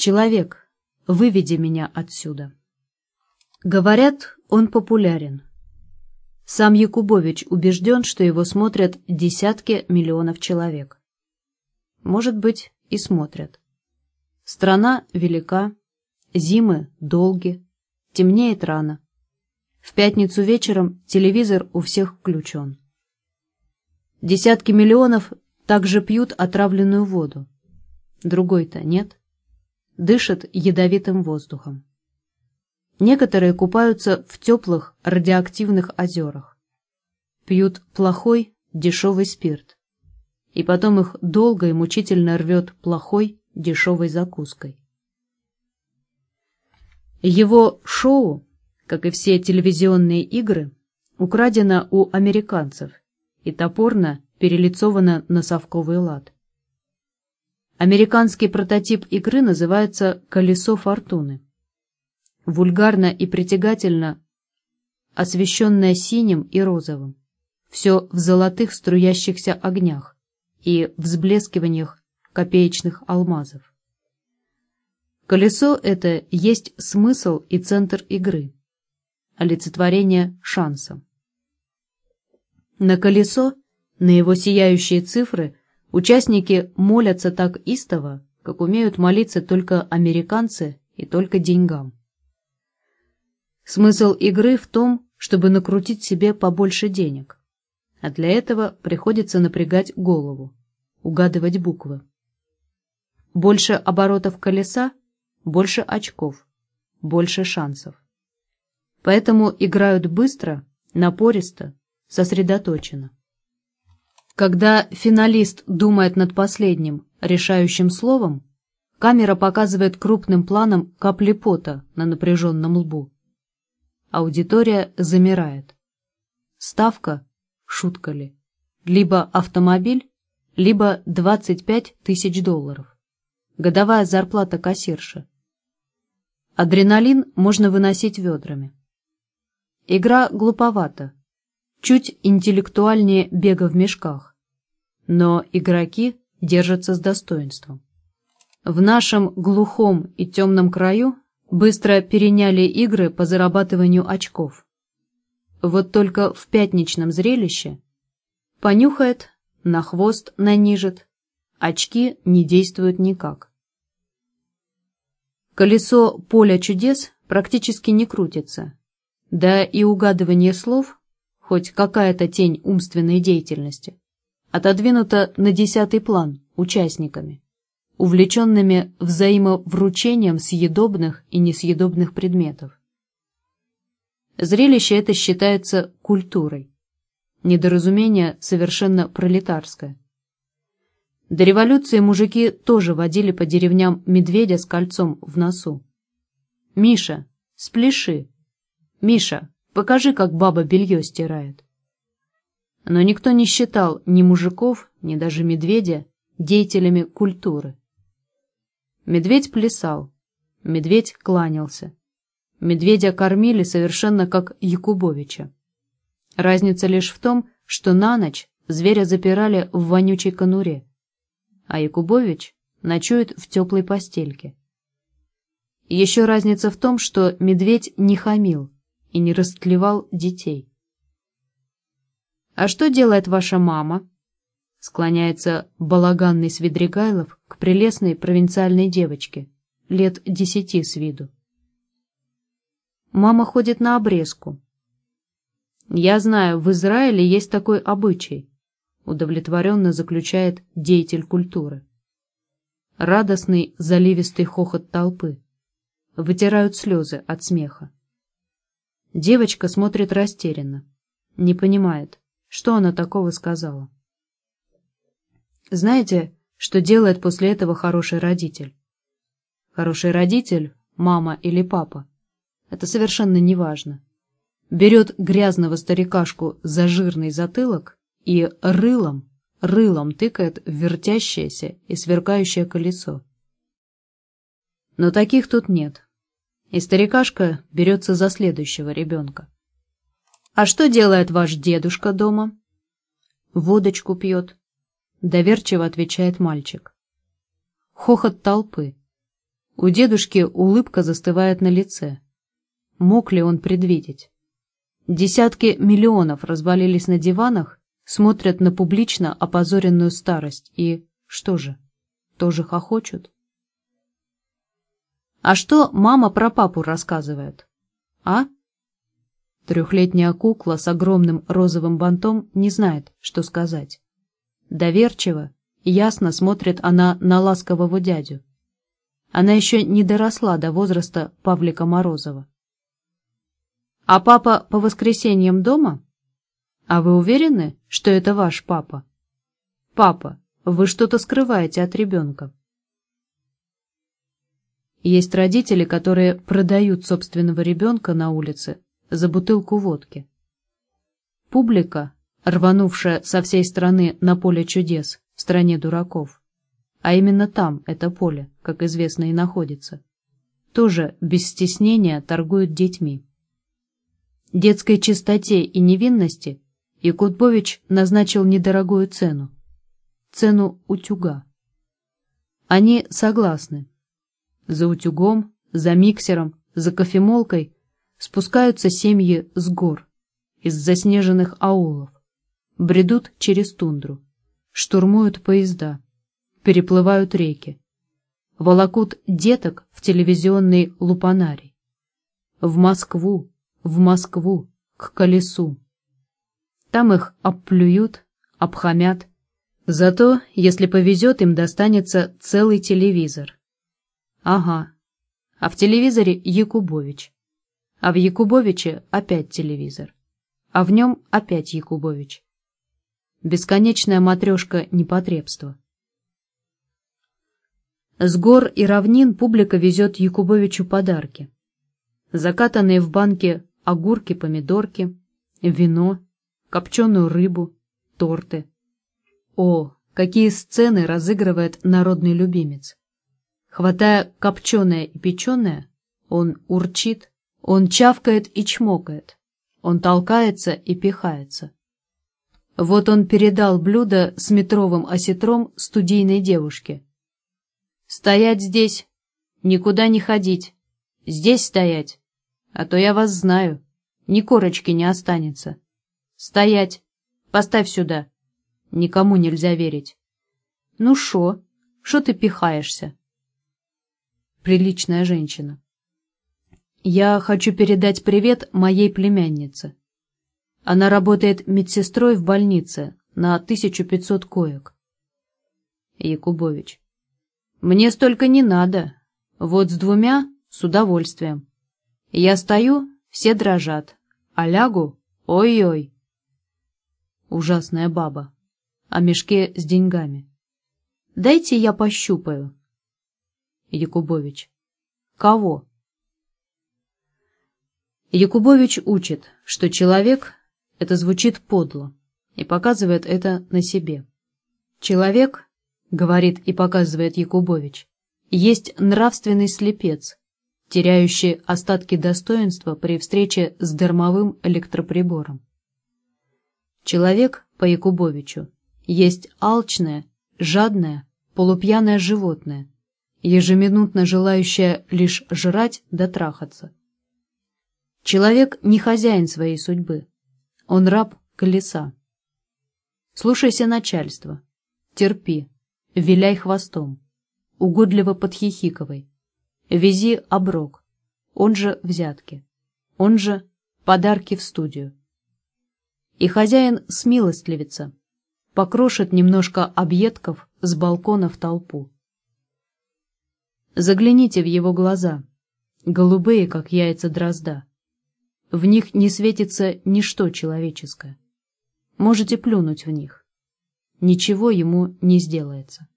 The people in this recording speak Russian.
«Человек, выведи меня отсюда». Говорят, он популярен. Сам Якубович убежден, что его смотрят десятки миллионов человек. Может быть, и смотрят. Страна велика, зимы долги, темнеет рано. В пятницу вечером телевизор у всех включен. Десятки миллионов также пьют отравленную воду. Другой-то нет. Дышат ядовитым воздухом. Некоторые купаются в теплых радиоактивных озерах. Пьют плохой дешевый спирт. И потом их долго и мучительно рвет плохой дешевой закуской. Его шоу как и все телевизионные игры, украдена у американцев и топорно перелицована на совковый лад. Американский прототип игры называется «Колесо фортуны». Вульгарно и притягательно освещенное синим и розовым, все в золотых струящихся огнях и взблескиваниях копеечных алмазов. Колесо это есть смысл и центр игры олицетворение шанса. На колесо, на его сияющие цифры, участники молятся так истово, как умеют молиться только американцы и только деньгам. Смысл игры в том, чтобы накрутить себе побольше денег, а для этого приходится напрягать голову, угадывать буквы. Больше оборотов колеса, больше очков, больше шансов. Поэтому играют быстро, напористо, сосредоточенно. Когда финалист думает над последним, решающим словом, камера показывает крупным планом капли пота на напряженном лбу. Аудитория замирает. Ставка, шутка ли, либо автомобиль, либо 25 тысяч долларов. Годовая зарплата кассирши. Адреналин можно выносить ведрами. Игра глуповата, чуть интеллектуальнее бега в мешках, но игроки держатся с достоинством. В нашем глухом и темном краю быстро переняли игры по зарабатыванию очков. Вот только в пятничном зрелище понюхает, на хвост нанижет, очки не действуют никак. Колесо поля чудес практически не крутится, да и угадывание слов, хоть какая-то тень умственной деятельности, отодвинуто на десятый план участниками, увлеченными взаимовручением съедобных и несъедобных предметов. Зрелище это считается культурой. Недоразумение совершенно пролетарское. До революции мужики тоже водили по деревням медведя с кольцом в носу. «Миша, спляши!» «Миша, покажи, как баба белье стирает». Но никто не считал ни мужиков, ни даже медведя деятелями культуры. Медведь плясал, медведь кланялся. Медведя кормили совершенно как Якубовича. Разница лишь в том, что на ночь зверя запирали в вонючей конуре, а Якубович ночует в теплой постельке. Еще разница в том, что медведь не хамил, и не растлевал детей. «А что делает ваша мама?» Склоняется балаганный Свидригайлов к прелестной провинциальной девочке, лет десяти с виду. Мама ходит на обрезку. Я знаю, в Израиле есть такой обычай, удовлетворенно заключает деятель культуры. Радостный заливистый хохот толпы. Вытирают слезы от смеха. Девочка смотрит растерянно. Не понимает, что она такого сказала. Знаете, что делает после этого хороший родитель? Хороший родитель, мама или папа, это совершенно не важно. Берет грязного старикашку за жирный затылок и рылом, рылом тыкает в вертящееся и сверкающее колесо. Но таких тут нет и старикашка берется за следующего ребенка. «А что делает ваш дедушка дома?» «Водочку пьет», — доверчиво отвечает мальчик. Хохот толпы. У дедушки улыбка застывает на лице. Мог ли он предвидеть? Десятки миллионов развалились на диванах, смотрят на публично опозоренную старость и, что же, тоже хохочут? А что мама про папу рассказывает? А? Трехлетняя кукла с огромным розовым бантом не знает, что сказать. Доверчиво, ясно смотрит она на ласкового дядю. Она еще не доросла до возраста Павлика Морозова. «А папа по воскресеньям дома? А вы уверены, что это ваш папа? Папа, вы что-то скрываете от ребенка». Есть родители, которые продают собственного ребенка на улице за бутылку водки. Публика, рванувшая со всей страны на поле чудес, в стране дураков, а именно там это поле, как известно, и находится, тоже без стеснения торгуют детьми. Детской чистоте и невинности Якутбович назначил недорогую цену, цену утюга. Они согласны. За утюгом, за миксером, за кофемолкой спускаются семьи с гор, из заснеженных аулов, бредут через тундру, штурмуют поезда, переплывают реки, волокут деток в телевизионный лупанарий. В Москву, в Москву, к колесу. Там их обплюют, обхамят. Зато, если повезет, им достанется целый телевизор. Ага. А в телевизоре Якубович. А в Якубовиче опять телевизор. А в нем опять Якубович. Бесконечная матрешка непотребства. С гор и равнин публика везет Якубовичу подарки. Закатанные в банке огурки, помидорки, вино, копченую рыбу, торты. О, какие сцены разыгрывает народный любимец! Хватая копченое и печеное, он урчит, он чавкает и чмокает, он толкается и пихается. Вот он передал блюдо с метровым осетром студийной девушке, «Стоять здесь! Никуда не ходить! Здесь стоять! А то я вас знаю, ни корочки не останется! Стоять! Поставь сюда! Никому нельзя верить!» «Ну шо? Шо ты пихаешься?» Приличная женщина. «Я хочу передать привет моей племяннице. Она работает медсестрой в больнице на 1500 коек». Якубович. Мне столько не надо. Вот с двумя — с удовольствием. Я стою, все дрожат, а лягу — ой-ой. Ужасная баба. О мешке с деньгами. Дайте я пощупаю. Якубович. Кого? Якубович учит, что человек — это звучит подло, и показывает это на себе. Человек — говорит и показывает Якубович, — есть нравственный слепец, теряющий остатки достоинства при встрече с дармовым электроприбором. Человек, по Якубовичу, есть алчное, жадное, полупьяное животное, ежеминутно желающее лишь жрать да трахаться. Человек не хозяин своей судьбы, он раб колеса. Слушайся начальства, терпи, виляй хвостом, угодливо подхихиковой, вези оброк, он же взятки, он же подарки в студию. И хозяин смилостливится, покрошит немножко объедков с балкона в толпу. Загляните в его глаза, голубые, как яйца дрозда. В них не светится ничто человеческое. Можете плюнуть в них ничего ему не сделается.